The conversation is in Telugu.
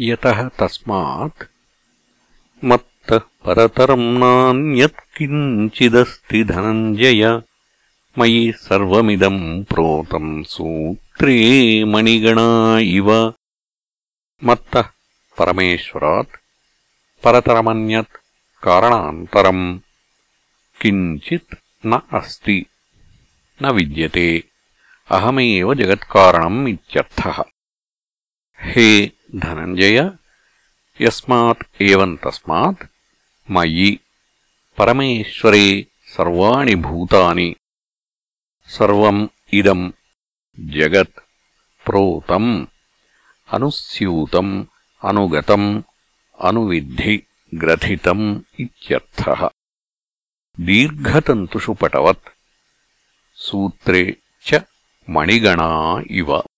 यतः तस्मात् मत्तः परतरम् नान्यत् किञ्चिदस्ति धनञ्जय मयि सर्वमिदम् प्रोतम् सूत्रे मणिगणा इव मत्तः परमेश्वरात् परतरमन्यत् कारणान्तरम् किञ्चित् न अस्ति न विद्यते अहमेव जगत्कारणम् इत्यर्थः हे ధనంజయ యస్మాత్ ఏవం తస్మాత్ మయి పరమేశ్వరే సర్వాణి భూతాని. సర్వం ఇదం జగత్ ప్రోతం అనుస్యూతం అనుగతం అనువిద్ధి గ్రథితం ఇత్యర్థః. దీర్ఘతంతుషు పటవత్ సూత్రే చ మణిగణా ఇవ.